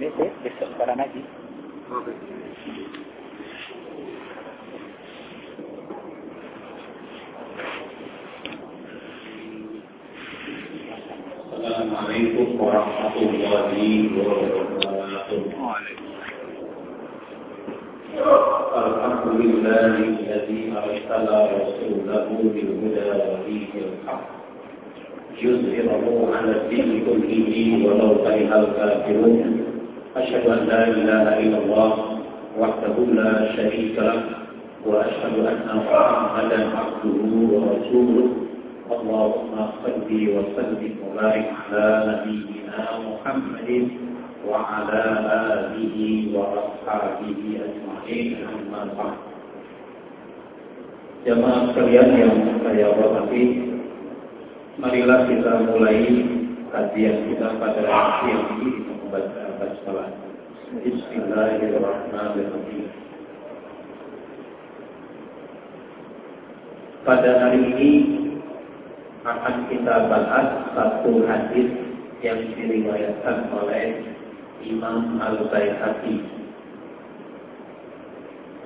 Besok, besok para ngaji. Oke. Assalamualaikum warahmatullahi wabarakatuh. الحمد لله الذي أرسل رسوله بالهدى ودين الحق يظهره على الدين كله ولو كره الكافرون أشهد أن لا إله إلا الله وحده لا شريك له وأشهد أن محمدا عبده ورسوله. اللهم صل وسلم وبارك على نبينا محمد وعلى آله وأصحابه أجمعين. أما بعد. Jemaah sekalian yang saya hormati, marilah kita mulai kajian kita pada siang ini dengan membaca Bismillahirrahmanirrahim. Pada hari ini akan kita bahas satu hadis yang diriwayatkan oleh Imam Al-Baihaqi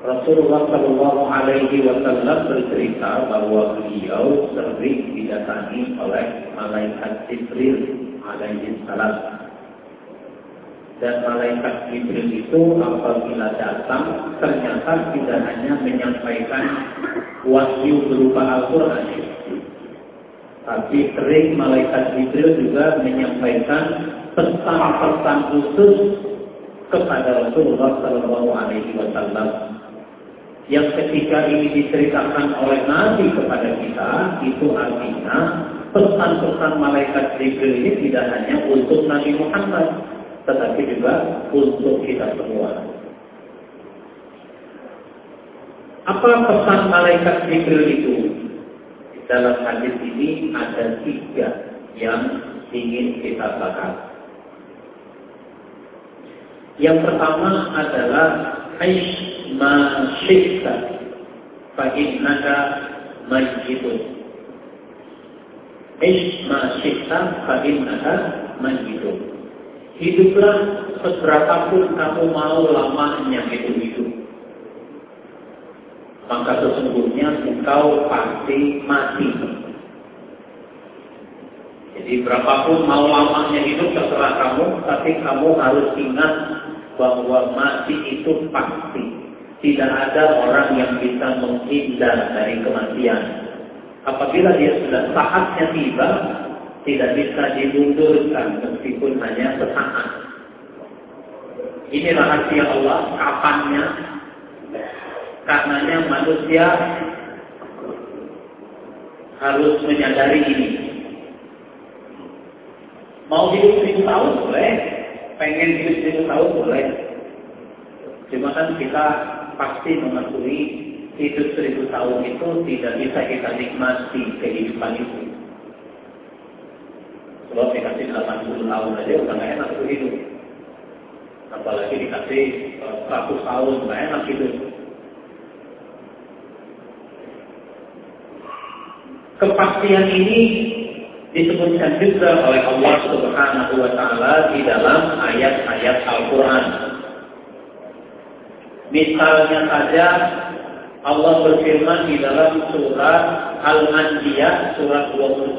Rasulullah Shallallahu Alaihi Wasallam bercerita bahwa beliau sering didatangi oleh malaikat Jibril alaihi salam. Dan malaikat Jibril itu apabila datang ternyata tidak hanya menyampaikan wahyu berupa Al-Quran, tapi sering malaikat Jibril juga menyampaikan pesan-pesan khusus kepada Rasulullah Shallallahu Alaihi Wasallam. Yang ketika ini diceritakan oleh Nabi kepada kita, itu artinya pesan-pesan malaikat Jibril ini tidak hanya untuk Nabi Muhammad, tetapi juga untuk kita semua. Apa pesan malaikat Jibril itu? Dalam hadis ini ada tiga yang ingin kita bahas. Yang pertama adalah Aish ma syi'ta fa innaka mayyitun ish ma hiduplah seberapapun kamu mau lamanya itu hidup maka sesungguhnya engkau pasti mati. Jadi berapapun mau lamanya hidup terserah kamu tapi kamu harus ingat bahwa mati itu pasti. Tidak ada orang yang bisa menghindar dari kematian. Apabila dia sudah saatnya tiba, tidak bisa dimundurkan meskipun hanya sesaat. Ini rahasia Allah, kapannya, karenanya manusia harus menyadari ini. Mau hidup seribu tahun boleh, pengen hidup seribu tahun boleh. Cuma kan kita pasti mengakui hidup seribu tahun itu tidak bisa kita nikmati kehidupan itu. Sebab dikasih 80 tahun aja udah gak enak itu hidup. Apalagi dikasih 100 eh, tahun gak enak hidup. Kepastian ini disebutkan juga oleh Allah Subhanahu wa taala di dalam ayat-ayat Al-Qur'an. Misalnya saja Allah berfirman di dalam surat Al-Anbiya surat 21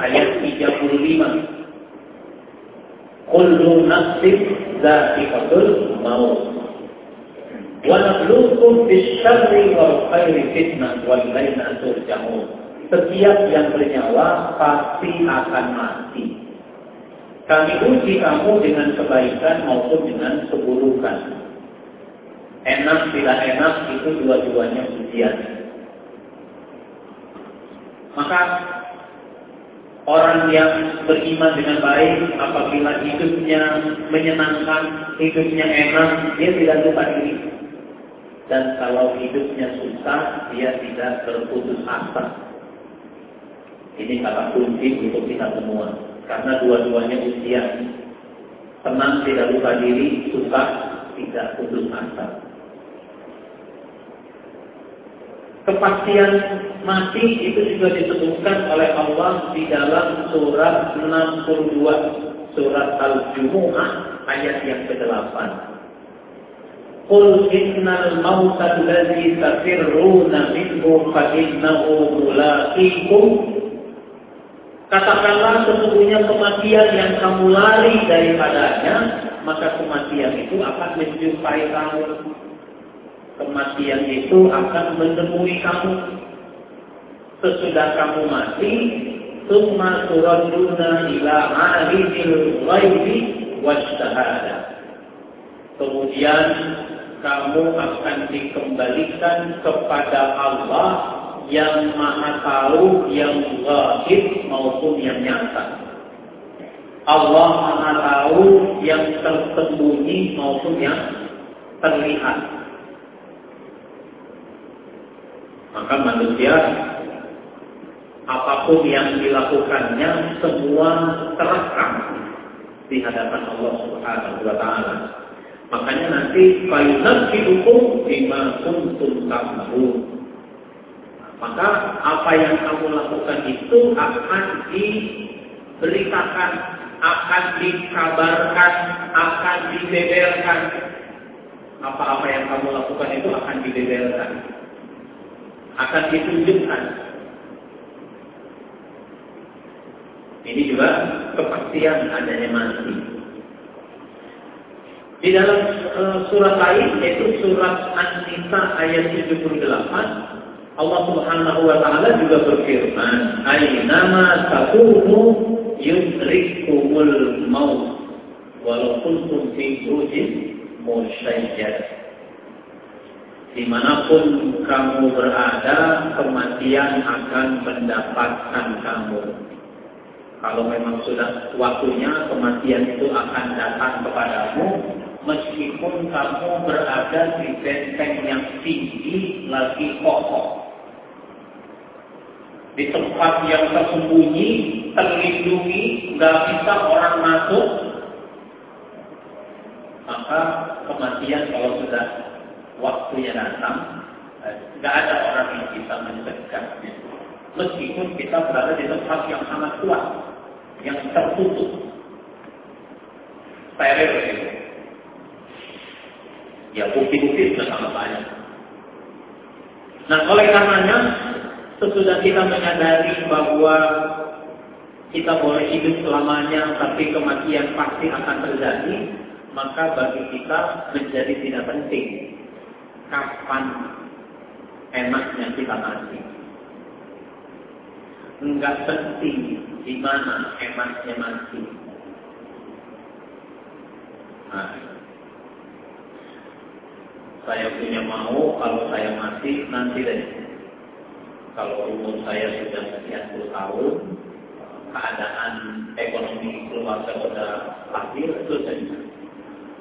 ayat 35. Kullu nafsin dha'iqatul maut. Wa nabluukum bisyarri wal khairi fitnah wal turja'un. Setiap yang bernyawa pasti akan mati. Kami uji kamu dengan kebaikan maupun dengan keburukan enak tidak enak itu dua-duanya ujian. Maka orang yang beriman dengan baik apabila hidupnya menyenangkan, hidupnya enak, dia tidak lupa diri. Dan kalau hidupnya susah, dia tidak berputus asa. Ini kata kunci untuk kita semua. Karena dua-duanya ujian. Tenang tidak lupa diri, susah tidak putus asa. Kepastian mati itu juga disebutkan oleh Allah di dalam surat 62 surat Al-Jumu'ah ayat yang ke-8. Qul innal mauta alladhi tafirruna minhu fa innahu mulaqikum Katakanlah sesungguhnya kematian yang kamu lari daripadanya, maka kematian itu akan menjumpai kamu. Kematian itu akan menemui kamu. Sesudah kamu mati, Summa turaduna ila alimil ghaibi wasyahada. Kemudian kamu akan dikembalikan kepada Allah yang maha tahu yang gaib maupun yang nyata. Allah maha tahu yang tersembunyi maupun yang terlihat. Maka manusia apa pun yang dilakukannya semua terekam di hadapan Allah Subhanahu wa taala. Makanya nanti hukum bima kuntum ta'malun. Maka apa yang kamu lakukan itu akan diberitakan, akan dikabarkan, akan dibeberkan. Apa-apa yang kamu lakukan itu akan dibeberkan. Akan ditunjukkan Ini juga kepastian adanya mati. Di dalam uh, surat lain yaitu surat An-Nisa ayat 78 Allah Subhanahu wa taala juga berfirman, "Ainama takunu yudrikumul maut walau kuntum fi burujin musyayyad." Di mana pun kamu berada, kematian akan mendapatkan kamu kalau memang sudah waktunya kematian itu akan datang kepadamu, meskipun kamu berada di benteng yang tinggi lagi kokoh. Di tempat yang tersembunyi, terlindungi, nggak bisa orang masuk, maka kematian kalau sudah waktunya datang, nggak ada orang yang bisa mencegahnya. Meskipun kita berada di tempat yang sangat kuat, yang tertutup. Steril. Ya bukti-bukti sudah sangat banyak. Nah oleh karenanya sesudah kita menyadari bahwa kita boleh hidup selamanya tapi kematian pasti akan terjadi, maka bagi kita menjadi tidak penting kapan enaknya kita mati. Enggak penting di mana hematnya mati. Nah, saya punya mau kalau saya mati nanti deh. Kalau umur saya sudah sekian puluh tahun, keadaan ekonomi keluarga sudah stabil, saja.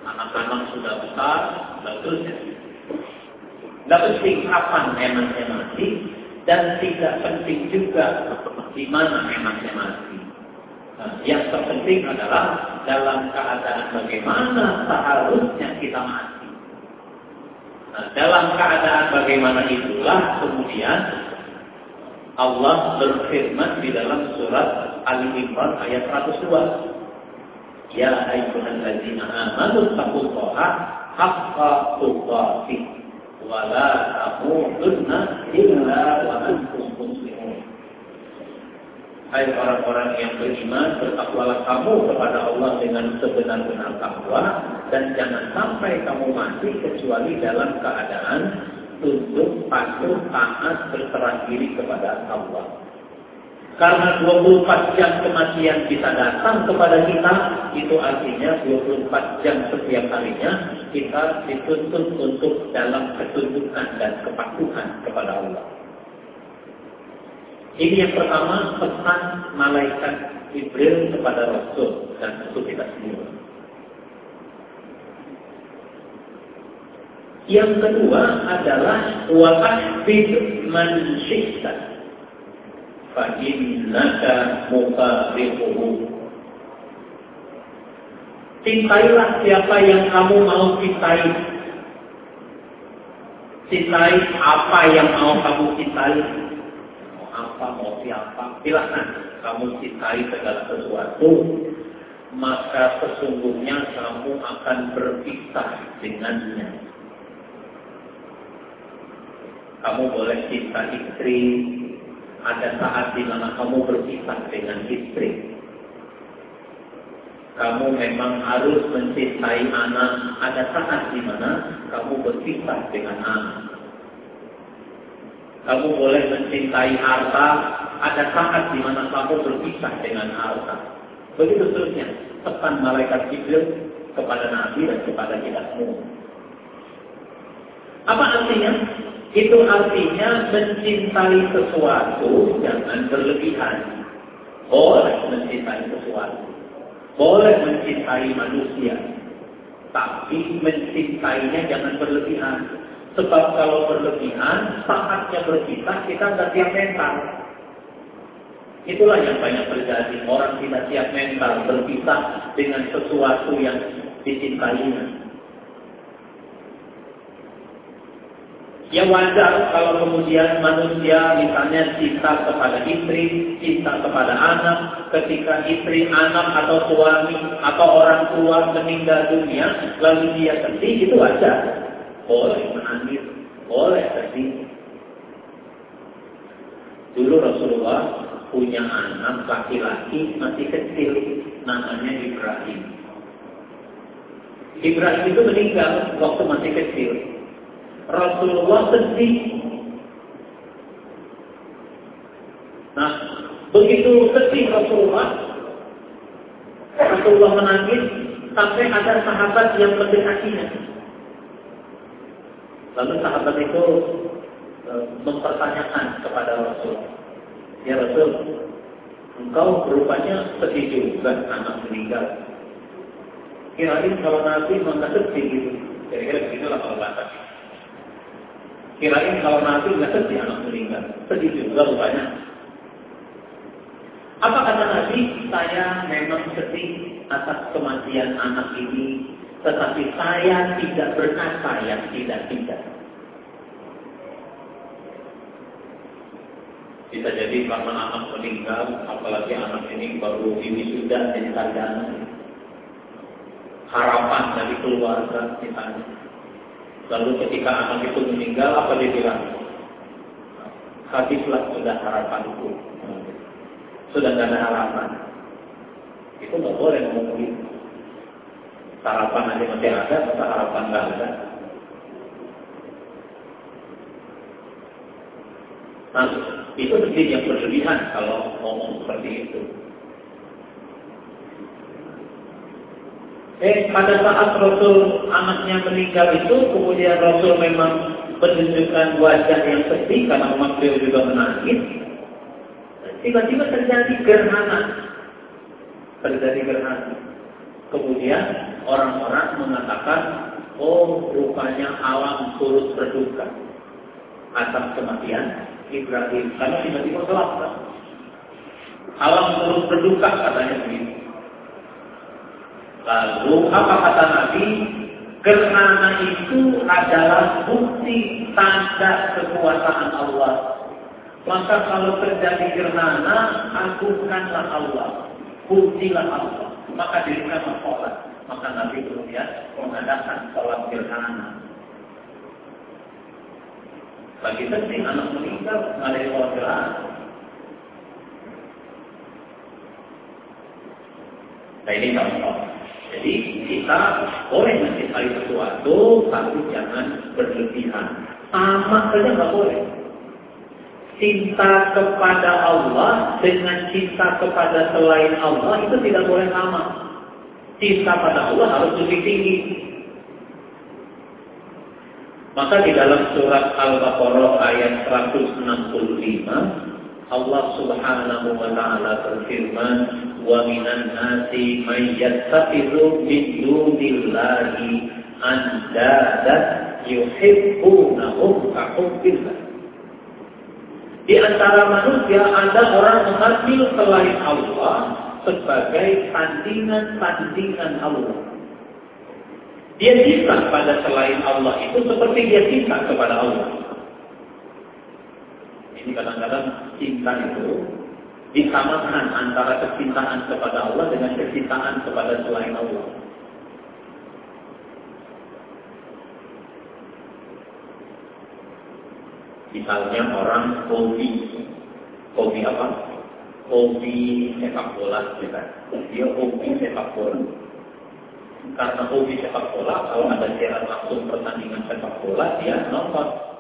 Anak-anak sudah besar, saja. Tidak penting kapan hematnya mati, dan tidak penting juga di mana enaknya mati. Nah, yang terpenting adalah dalam keadaan bagaimana seharusnya kita mati. Nah, dalam keadaan bagaimana itulah kemudian Allah berfirman di dalam surat Ali Imran ayat 102. Ya ayyuhalladzina amanu taqullaha haqqa tuqatih wala tamutunna illa wa antum muslimun. Hai orang-orang yang beriman, bertakwalah kamu kepada Allah dengan sebenar-benar takwa dan jangan sampai kamu mati kecuali dalam keadaan tunduk, patuh, taat, berserah diri kepada Allah. Karena 24 jam kematian bisa datang kepada kita, itu artinya 24 jam setiap harinya kita dituntut untuk dalam ketundukan dan kepatuhan kepada Allah. Ini yang pertama pesan malaikat Jibril kepada Rasul dan untuk kita semua. Yang kedua adalah wa'ahbid man syi'ta fa'innaka mufariquhu. Cintailah siapa yang kamu mau cintai. Cintai apa yang mau kamu cintai. Mau apa, mau siapa. Silahkan kamu cintai segala sesuatu. maka sesungguhnya kamu akan berpisah dengannya. Kamu boleh cinta istri, ada saat di mana kamu berpisah dengan istri. Kamu memang harus mencintai anak, ada saat di mana kamu berpisah dengan anak. Kamu boleh mencintai harta, ada saat di mana kamu berpisah dengan harta. Begitu seterusnya, pesan malaikat Jibril kepada Nabi dan kepada kita semua. Apa artinya? Itu artinya mencintai sesuatu jangan berlebihan. Boleh mencintai sesuatu. Boleh mencintai manusia. Tapi mencintainya jangan berlebihan. Sebab kalau berlebihan, saatnya berpisah, kita nggak siap mental. Itulah yang banyak terjadi. Orang tidak siap mental berpisah dengan sesuatu yang dicintainya. Ya wajar kalau kemudian manusia misalnya cinta kepada istri, cinta kepada anak, ketika istri, anak atau suami atau orang tua meninggal dunia, lalu dia sedih, itu wajar. Boleh menangis, boleh sedih. Dulu Rasulullah punya anak laki-laki masih kecil, namanya Ibrahim. Ibrahim itu meninggal waktu masih kecil. Rasulullah sedih. Nah, begitu sedih Rasulullah, Rasulullah menangis sampai ada sahabat yang mendekatinya. Lalu sahabat itu e, mempertanyakan kepada Rasul, Ya Rasul, engkau berupanya sedih juga anak meninggal. Kirain kalau Nabi mengatakan sedih gitu. Kira-kira begitulah kalau bahasa Kirain kalau nanti nggak sedih anak meninggal. Sedih juga rupanya. Apa kata Nabi? Saya memang sedih atas kematian anak ini. Tetapi saya tidak berkata yang tidak-tidak. Bisa jadi karena anak meninggal, apalagi anak ini baru ini sudah jadi sarjana. Harapan dari keluarga misalnya Lalu ketika anak itu meninggal, apa dia bilang? Habislah sudah harapanku. Sudah tidak ada harapan. Itu nggak boleh ngomong. Harapan aja masih ada, masa harapan nggak ada. Nah, itu sedikit yang berlebihan kalau ngomong seperti itu. Eh, pada saat Rasul anaknya meninggal itu, kemudian Rasul memang menunjukkan wajah yang sedih karena memang beliau juga menangis. Tiba-tiba terjadi gerhana. Terjadi gerhana. Kemudian orang-orang mengatakan, oh rupanya alam turut berduka atas kematian Ibrahim. Karena tiba-tiba gelap. Alam turut berduka katanya begitu. Lalu apa kata Nabi? Gerhana itu adalah bukti tanda kekuasaan Allah. Maka kalau terjadi gerhana, agungkanlah Allah. Pujilah Allah. Maka dirikanlah sholat. Maka Nabi kemudian mengadakan sholat gerhana. Bagi penting anak meninggal, nggak ada sholat gerhana. Nah ini contoh. Jadi kita boleh mencintai sesuatu, tapi jangan berlebihan. Sama saja nggak boleh. Cinta kepada Allah dengan cinta kepada selain Allah itu tidak boleh sama. Cinta pada Allah harus lebih tinggi. Maka di dalam surat Al-Baqarah ayat 165 Allah Subhanahu wa taala berfirman, "Wa minan nasi may yattakhidhu min dunillahi andada yuhibbunahum ka hubbillah." Di antara manusia ada orang mengambil selain Allah sebagai tandingan-tandingan Allah. Dia cinta pada selain Allah itu seperti dia cinta kepada Allah. Ini kadang-kadang cinta itu disamakan antara kecintaan kepada Allah dengan kecintaan kepada selain Allah. Misalnya orang hobi, hobi apa? Hobi sepak bola, kan? Dia hobi sepak bola. Karena hobi sepak bola, kalau ada siaran langsung pertandingan sepak bola, dia nonton.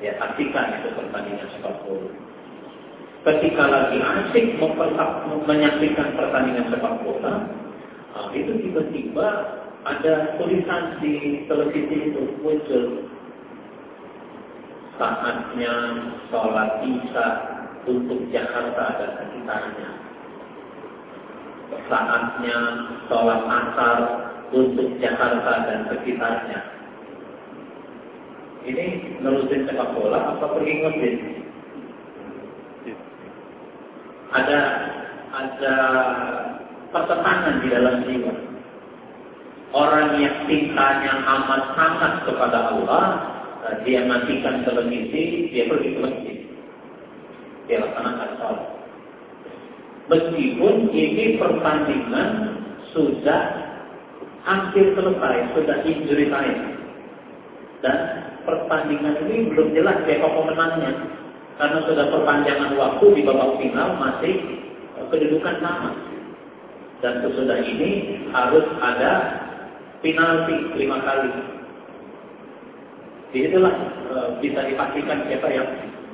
Dia saksikan itu pertandingan sepak bola. Ketika lagi asik menyaksikan pertandingan sepak bola, nah, itu tiba-tiba ada tulisan di televisi itu muncul saatnya sholat isya untuk Jakarta dan sekitarnya. Saatnya sholat asar untuk Jakarta dan sekitarnya. Ini nerusin sepak bola apa pergi ngebit? Ada ada pertentangan di dalam jiwa. Orang yang cintanya amat sangat kepada Allah, Eh, dia matikan televisi, dia pergi ke masjid. Dia laksanakan sholat. Meskipun ini pertandingan sudah hampir selesai, sudah injury time. Dan pertandingan ini belum jelas siapa pemenangnya. Karena sudah perpanjangan waktu di babak final masih eh, kedudukan sama. Dan sesudah ini harus ada penalti lima kali Itulah e, bisa dipastikan siapa yang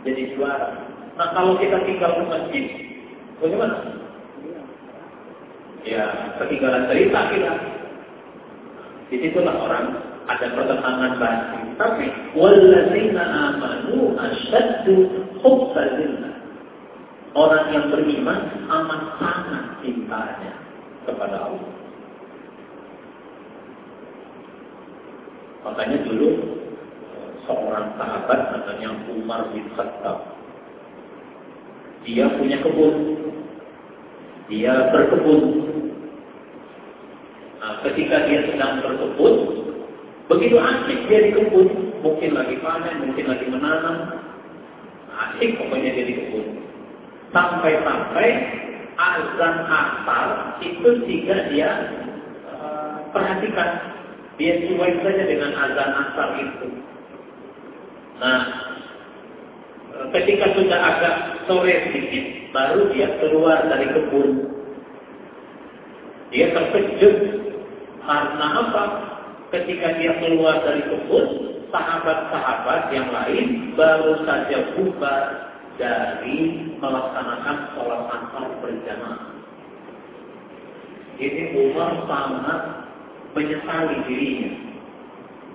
jadi juara. Nah kalau kita tinggal di masjid, bagaimana? Ya ketinggalan cerita kita. Di situlah orang ada pertentangan batin. Tapi walladzina amanu asyaddu. Orang yang beriman amat sangat cintanya kepada Allah. Makanya dulu seorang sahabat namanya Umar bin Khattab. Dia punya kebun. Dia berkebun. Nah, ketika dia sedang berkebun, begitu asik dia di kebun. Mungkin lagi panen, mungkin lagi menanam. Asik pokoknya dia di kebun. Sampai-sampai azan asal itu jika dia uh, perhatikan. Dia sesuai saja dengan azan asal itu. Nah, ketika sudah agak sore sedikit, baru dia keluar dari kebun. Dia terkejut karena apa? Ketika dia keluar dari kebun, sahabat-sahabat yang lain baru saja bubar dari melaksanakan sholat asar berjamaah. Ini Umar sangat menyesali dirinya.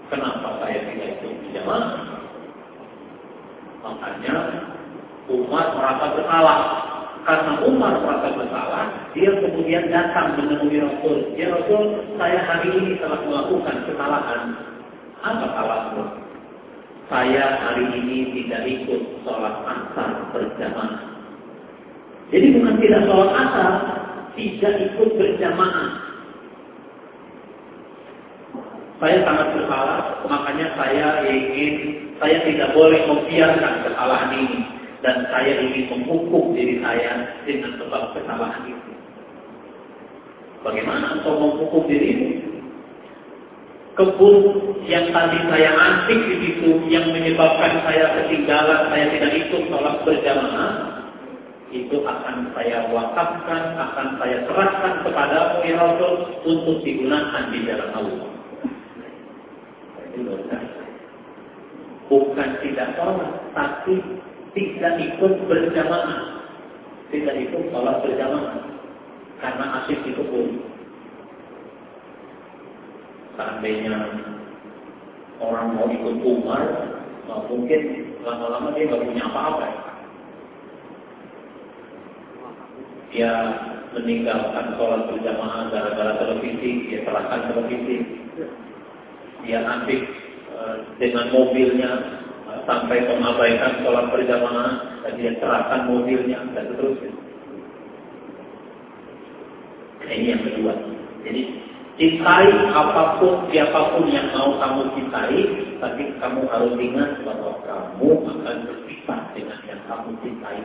Kenapa saya tidak ikut berjamaah? Makanya Umar merasa bersalah. Karena Umar merasa bersalah, dia kemudian datang menemui Rasul. Ya Rasul, saya hari ini telah melakukan kesalahan. Apa salahmu? Saya hari ini tidak ikut sholat asar berjamaah. Jadi bukan tidak sholat asar, tidak ikut berjamaah. Saya sangat bersalah, makanya saya ingin saya tidak boleh membiarkan kesalahan ini. Dan saya ingin menghukum diri saya dengan sebab kesalahan itu. Bagaimana engkau menghukum dirimu? Kebun yang tadi saya antik di situ, yang menyebabkan saya ketinggalan, saya tidak ikut sholat berjamaah, itu akan saya wakafkan, akan saya serahkan kepada ya Rasul untuk digunakan di jalan Allah. Bukan tidak sholat, tapi tidak ikut berjamaah. Tidak ikut sholat berjamaah. Karena asyik itu pun. Seandainya orang mau ikut Umar, mungkin lama-lama dia nggak punya apa-apa. Dia meninggalkan sholat berjamaah gara-gara televisi, dia serahkan televisi. Dia ambil dengan mobilnya eh, sampai mengabaikan sholat berjamaah dan dia serahkan mobilnya dan seterusnya. Nah, ini yang kedua. Jadi cintai apa pun siapa pun yang mau kamu cintai, tapi kamu harus ingat bahwa kamu akan berpisah dengan yang kamu cintai.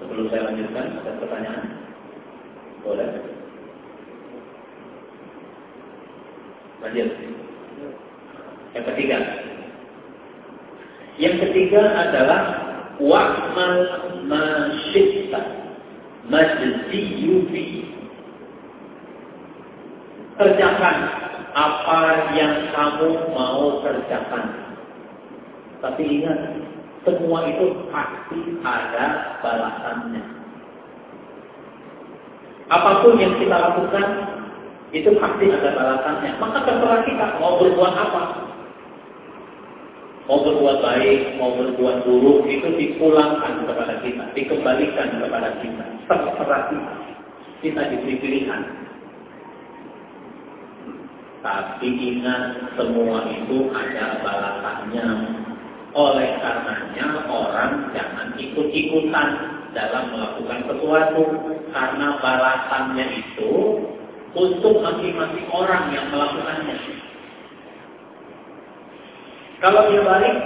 Sebelum saya lanjutkan, ada pertanyaan? Boleh? Lanjut. Yang ketiga. Yang ketiga adalah wa'mal masyidta majziyyu fi. Kerjakan apa yang kamu mau kerjakan. Tapi ingat, semua itu pasti ada balasannya. Apa pun yang kita lakukan, itu pasti ada balasannya. Maka terserah kita mau berbuat apa. Mau berbuat baik, mau berbuat buruk, itu dipulangkan kepada kita, dikembalikan kepada kita. Terserah kita. Kita diberi pilihan. Tapi ingat semua itu ada balasannya. Oleh karenanya orang jangan ikut-ikutan dalam melakukan sesuatu. Karena balasannya itu untuk masing-masing orang yang melakukannya. Kalau dia baik,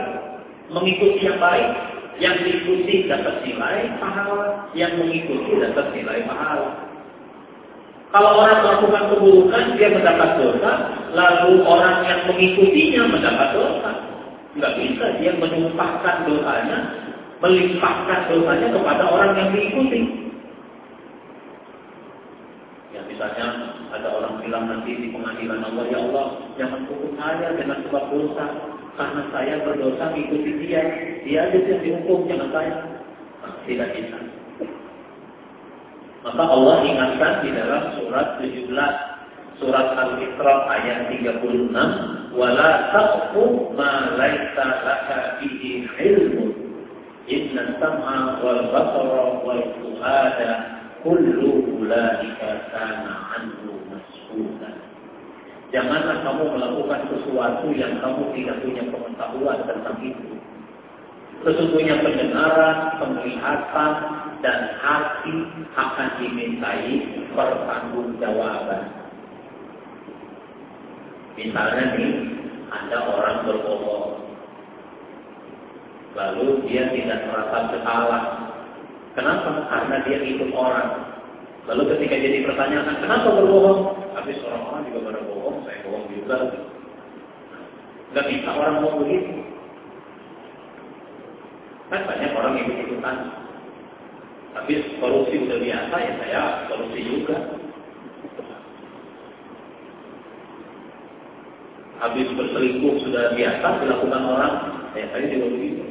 mengikuti yang baik, yang diikuti dapat nilai pahala, yang mengikuti dapat nilai pahala. Kalau orang melakukan keburukan, dia mendapat dosa, lalu orang yang mengikutinya mendapat dosa. Tidak bisa dia menumpahkan dosanya, melimpahkan dosanya kepada orang yang diikuti. Ya misalnya ada orang bilang nanti di pengadilan Allah, ya Allah, jangan hukum saya dengan sebab dosa. Karena saya berdosa mengikuti dia. Dia aja yang dihukum, jangan saya. Tidak bisa. Maka Allah ingatkan di dalam surat 17 surat Al-Isra ayat 36 wala taqfu ma laisa laka bihi ilmu inna sam'a wal basara wal fuada kullu ulaika kana anhu Janganlah kamu melakukan sesuatu yang kamu tidak punya pengetahuan tentang itu. Sesungguhnya pendengaran, penglihatan, dan hati akan dimintai pertanggungjawaban. Misalnya nih, ada orang berbohong. Lalu dia tidak merasa bersalah. Kenapa? Karena dia ikut orang. Lalu ketika jadi pertanyaan, kenapa berbohong? Habis orang-orang juga pada bohong, saya bohong juga. Gak bisa orang mau begitu. Kan banyak orang yang ikut-ikutan. Habis korupsi udah biasa ya saya korupsi juga. Habis berselingkuh sudah biasa dilakukan orang, ya saya juga begitu.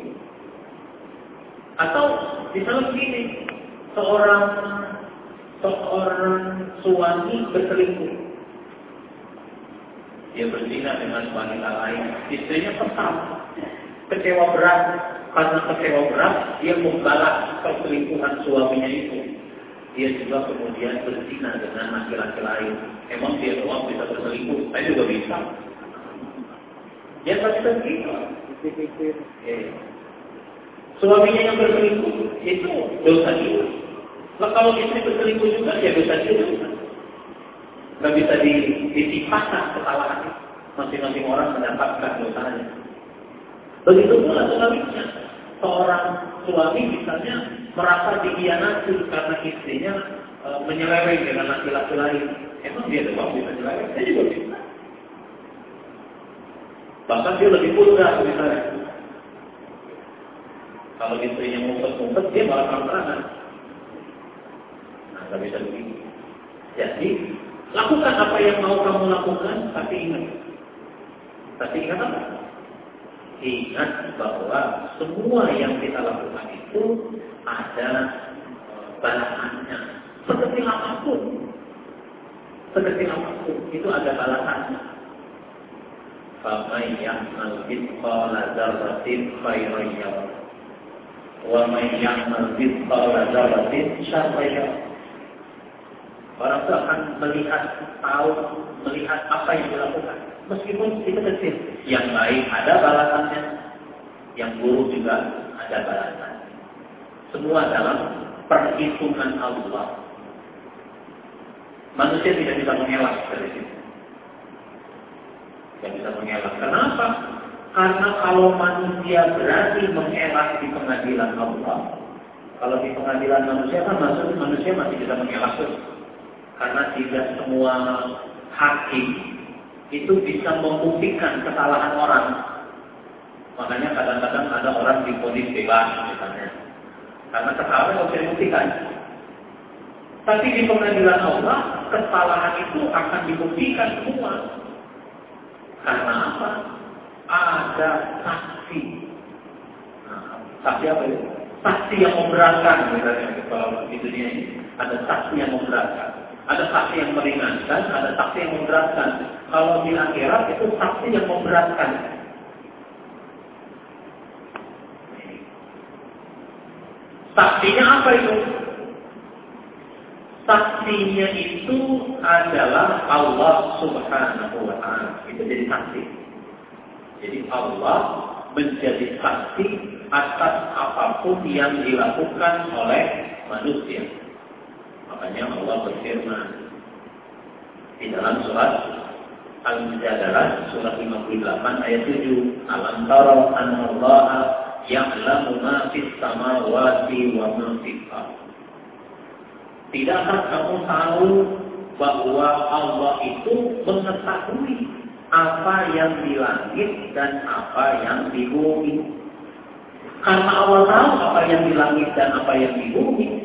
Atau misalnya begini, seorang seorang suami berselingkuh. Dia berzina dengan wanita lain, istrinya tetap kecewa berat. Karena kecewa berat dia membalas perselingkuhan suaminya itu. Dia juga kemudian berzina dengan laki-laki lain. Emang dia doang bisa berselingkuh? Saya juga bisa. Dia tak bisa begitu eh. suaminya yang berselingkuh itu dosa dia. Nah, kalau istri berselingkuh juga dia dosa dia juga. Nggak bisa ditimpakan kesalahan masing-masing orang mendapatkan dosanya Begitu pula sebaliknya. Seorang suami misalnya merasa dikhianati karena istrinya e, menyeleweng dengan laki-laki lain. Emang dia doang bisa menyeleweng? Saya juga bisa. Bahkan dia lebih vulgar misalnya. Kalau istrinya ngumpet-ngumpet, dia malah terang Nah, nggak bisa begitu. Jadi, lakukan apa yang mau kamu lakukan, tapi ingat. Tapi ingat apa? ingat bahwa semua yang kita lakukan itu ada eh, balasannya. Seperti apa pun. Seperti apa pun. Itu ada balasannya. Ya'mal mithqala dzarratin khairan yarah. Wa man ya'mal mithqala dzarratin syarran yarah. Orang itu akan melihat, tahu, melihat apa yang dilakukan. Meskipun itu kecil. Yang baik ada balasannya. Yang buruk juga ada balasan. Semua dalam perhitungan Allah. Manusia tidak bisa mengelak dari situ. Tidak bisa mengelak. Kenapa? Karena kalau manusia berani mengelak di pengadilan Allah, Kalau di pengadilan manusia kan maksud manusia masih bisa mengelak Karena tidak semua hakim itu bisa membuktikan kesalahan orang. Makanya kadang-kadang ada orang diponis bebas misalnya. Karena kesalahan bisa dibuktikan. Tapi di pengadilan Allah, kesalahan itu akan dibuktikan semua. Karena apa? Ada saksi. Nah, saksi apa itu? saksi yang memberatkan misalnya kalau di dunia ini ada saksi yang memberatkan ada saksi yang meringankan ada saksi yang memberatkan. Kalau di akhirat itu saksi yang memberatkan. Saksinya apa itu? Saksinya itu adalah Allah subhanahu wa ta'ala. Itu jadi saksi. Jadi Allah menjadi saksi atas apa pun yang dilakukan oleh manusia. Berfirman di dalam surat Al-Mujadalah surat 58 ayat 7 Alam tara anna Allah ya'lamu ma fis samawati wa ma fil Tidakkah kamu tahu bahwa Allah itu mengetahui apa yang di langit dan apa yang di bumi? Karena Allah tahu apa yang di langit dan apa yang di bumi.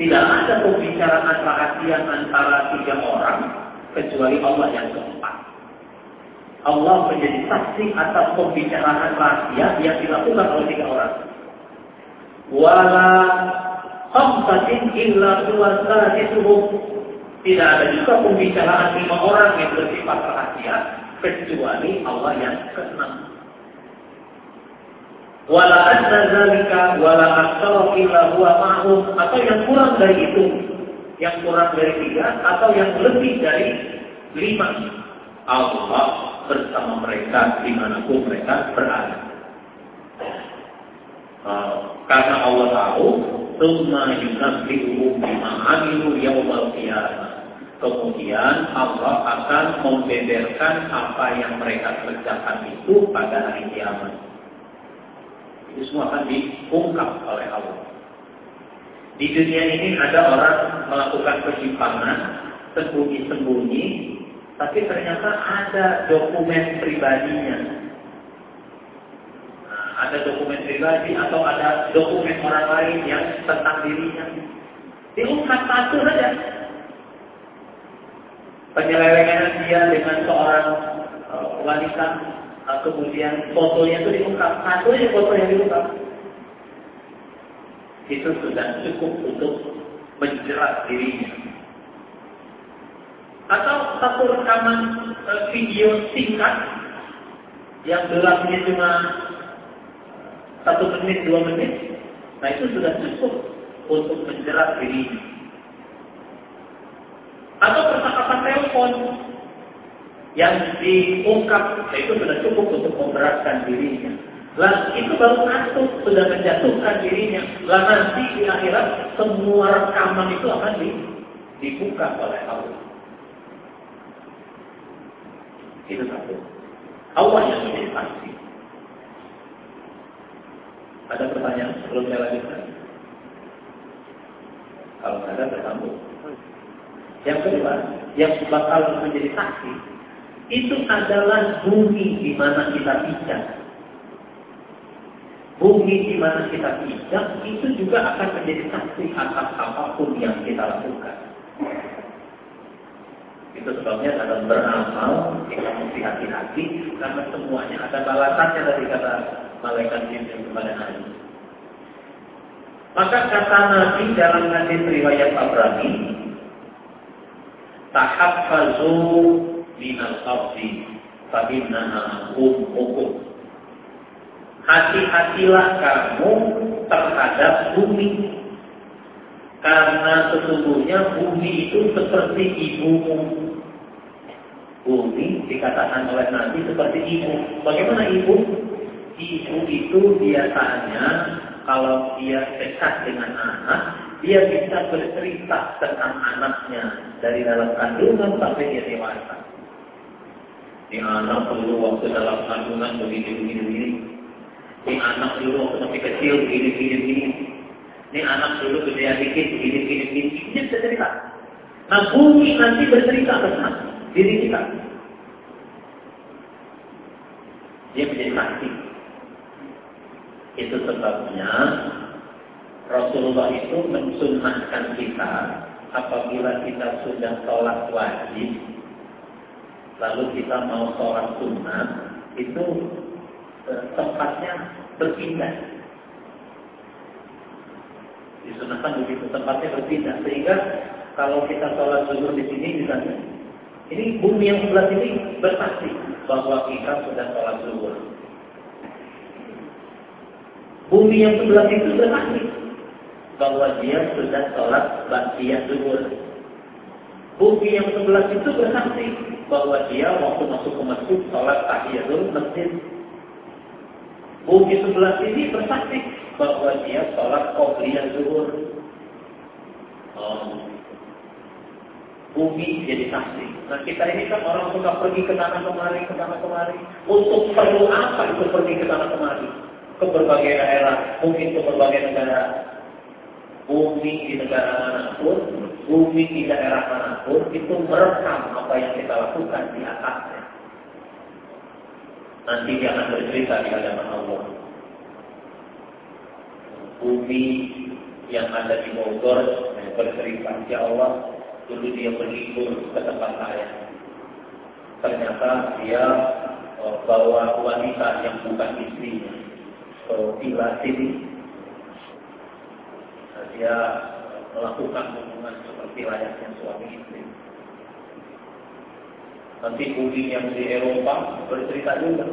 Tidak ada pembicaraan rahasia antara tiga orang kecuali Allah yang keempat. Allah menjadi saksi atas pembicaraan rahasia yang dilakukan oleh tiga orang. Wala khamsatin illa huwa tidak ada juga pembicaraan lima orang yang bersifat rahasia kecuali Allah yang keenam. Wala adna zalika wala aktsara illa huwa ma'hum atau yang kurang dari itu, yang kurang dari tiga atau yang lebih dari lima. Allah bersama mereka di mana pun mereka berada. Uh, karena Allah tahu, Tumma yunabbi'uhum bima amilu yawmal qiyamah. Kemudian Allah akan membeberkan apa yang mereka kerjakan itu pada hari kiamat. Itu semua akan diungkap oleh Allah. Di dunia ini ada orang melakukan penyimpangan, sembunyi-sembunyi, tapi ternyata ada dokumen pribadinya. Nah, ada dokumen pribadi atau ada dokumen orang lain yang tentang dirinya. Diungkap satu saja penyelewengan dia dengan seorang uh, wanita kemudian fotonya itu diungkap. Satu aja foto yang diungkap itu sudah cukup untuk menjerat dirinya. Atau satu rekaman uh, video singkat yang durasinya cuma satu menit dua menit nah itu sudah cukup untuk menjerat dirinya. Atau percakapan telepon yang diungkap itu sudah cukup untuk memberatkan dirinya. Lah itu baru satu sudah menjatuhkan dirinya. Lah nanti di akhirat semua rekaman itu akan di, dibuka oleh Allah. Itu satu. Allah yang menjadi pasti. Ada pertanyaan sebelum saya lanjutkan? Kalau ada, tersambung. Yang kedua, yang bakal menjadi saksi, itu adalah bumi di mana kita pijak. Bumi di mana kita pijak itu juga akan menjadi saksi atas apa pun yang kita lakukan. Itu sebabnya dalam beramal kita mesti hati-hati karena semuanya ada balasannya dari kata malaikat Jibril kepada Nabi. Maka kata Nabi dalam hadis riwayat Tabrani, tahaffazu minal qabdi fa innaha hukum Hati-hatilah kamu terhadap bumi karena sesungguhnya bumi itu seperti ibumu. Bumi dikatakan oleh Nabi seperti ibu. Bagaimana ibu? Ibu itu biasanya kalau dia dekat dengan anak, dia bisa bercerita tentang anaknya dari dalam kandungan sampai dia dewasa. Ini anak dulu waktu dalam kandungan begini begini begini. Ini anak dulu waktu masih kecil begini begini begini. Ini anak dulu gede dikit begini begini begini. Ini bisa cerita. Nah bumi nanti bercerita tentang diri kita. Dia menjadi saksi. Itu sebabnya Rasulullah itu mensunahkan kita apabila kita sudah sholat wajib, lalu kita mau sholat sunnah, itu eh, tempatnya berpindah. Disunahkan begitu tempatnya berpindah, sehingga kalau kita sholat zuhur di sini misalnya, ini bumi yang sebelah sini bersaksi bahwa kita sudah sholat zuhur. Bumi yang sebelah itu bersaksi bahwa dia sudah sholat ba'diyah zuhur. Bumi yang sebelah itu bersaksi bahwa dia waktu masuk ke masjid sholat tahiyatul masjid. Bumi sebelah ini bersaksi bahwa dia sholat qobliyah zuhur. Oh. Bumi jadi saksi. Nah kita ini kan orang suka pergi ke sana kemari, ke sana kemari. Untuk perlu apa itu pergi ke sana kemari? Ke berbagai daerah, mungkin ke berbagai negara bumi di negara mana pun, bumi di daerah mana pun, itu merekam apa yang kita lakukan di atasnya. Nanti dia akan bercerita di hadapan Allah. Bumi yang ada di Bogor bercerita, Ya Allah, dulu dia berlibur ke tempat saya. Ternyata dia eh, bawa wanita yang bukan istrinya ke villa sini dia melakukan hubungan seperti layaknya suami istri. Nanti budi yang di Eropa bercerita juga.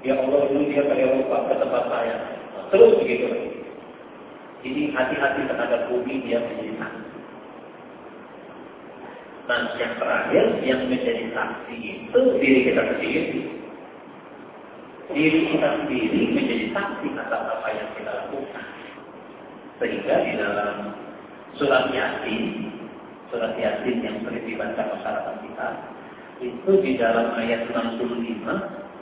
Ya Allah dulu dia ke Eropa ke tempat saya. Terus begitu. Jadi hati-hati terhadap bumi dia menjadi saksi. Nah yang terakhir yang menjadi saksi itu diri kita sendiri. Diri kita sendiri menjadi saksi atas apa yang kita lakukan. Sehingga di dalam surat Yasin, surat Yasin yang sering dibaca masyarakat kita, itu di dalam ayat 65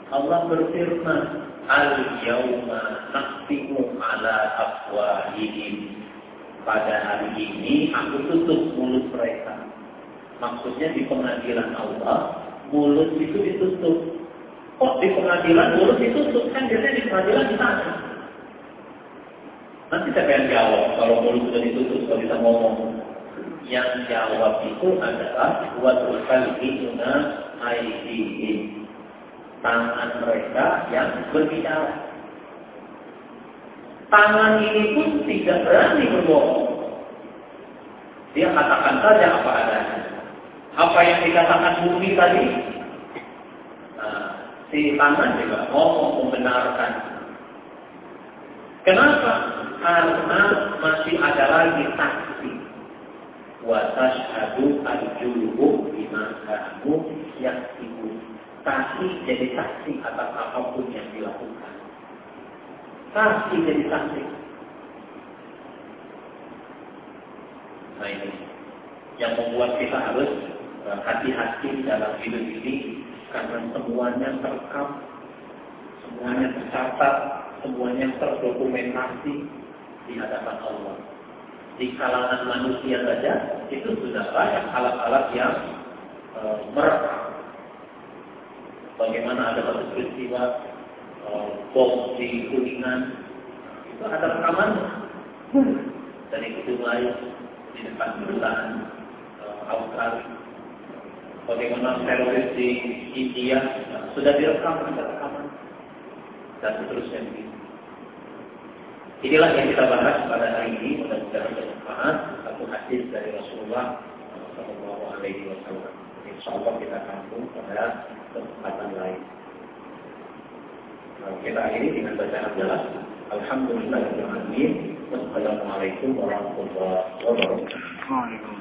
Allah berfirman, Al-yawma naqtimu ala afwahihim. Pada hari ini aku tutup mulut mereka. Maksudnya di pengadilan Allah, mulut itu ditutup. Kok di pengadilan mulut ditutup? Kan biasanya di pengadilan di sana. Nanti saya yang jawab kalau mulut sudah ditutup kalau bisa ngomong. Yang jawab itu adalah buat kalbina aidihim. Tangan mereka yang berbicara. Tangan ini pun tidak berani berbohong. Dia katakan saja apa adanya. Apa yang dikatakan bumi tadi, nah, si tangan juga ngomong membenarkan. Kenapa? Karena masih ada lagi saksi. Watas adu arjuluhu bima kamu yang ibu. Saksi jadi saksi atas apa pun yang dilakukan. Saksi jadi saksi. Nah ini yang membuat kita harus eh, hati-hati dalam hidup ini karena semuanya terekam, semuanya tercatat, semuanya terdokumentasi, di hadapan Allah. Di kalangan manusia saja itu sudah banyak alat-alat yang e, merekam. Bagaimana ada satu peristiwa e, bom di Kuningan itu ada rekaman dan itu lain di depan perusahaan e, Australia. Bagaimana teroris di India sudah direkam ada rekaman dan seterusnya. Inilah yang kita bahas pada hari ini. Mudah-mudahan bermanfaat. Satu hadis dari Rasulullah Shallallahu Alaihi Wasallam. Insya Allah kita sambung pada kesempatan lain. Nah, kita akhiri dengan bacaan jelas. Alhamdulillah. Wassalamualaikum warahmatullahi wabarakatuh.